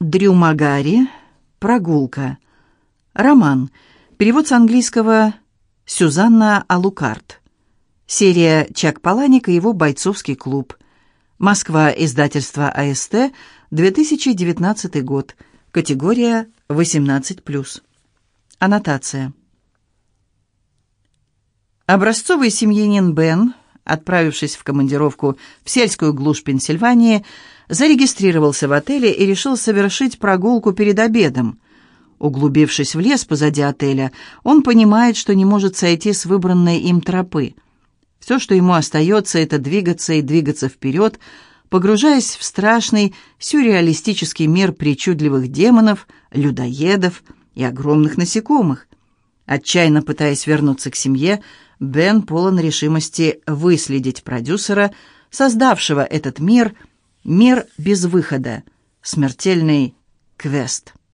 Дрю Магари. Прогулка. Роман. Перевод с английского Сюзанна Алукарт. Серия «Чак Паланик и его бойцовский клуб». Москва. Издательство АСТ. 2019 год. Категория 18+. Аннотация. Образцовый семьянин Бен, отправившись в командировку в сельскую глушь Пенсильвании, зарегистрировался в отеле и решил совершить прогулку перед обедом. Углубившись в лес позади отеля, он понимает, что не может сойти с выбранной им тропы. Все, что ему остается, это двигаться и двигаться вперед, погружаясь в страшный сюрреалистический мир причудливых демонов, людоедов и огромных насекомых. Отчаянно пытаясь вернуться к семье, Бен полон решимости выследить продюсера, создавшего этот мир, мир без выхода, смертельный квест.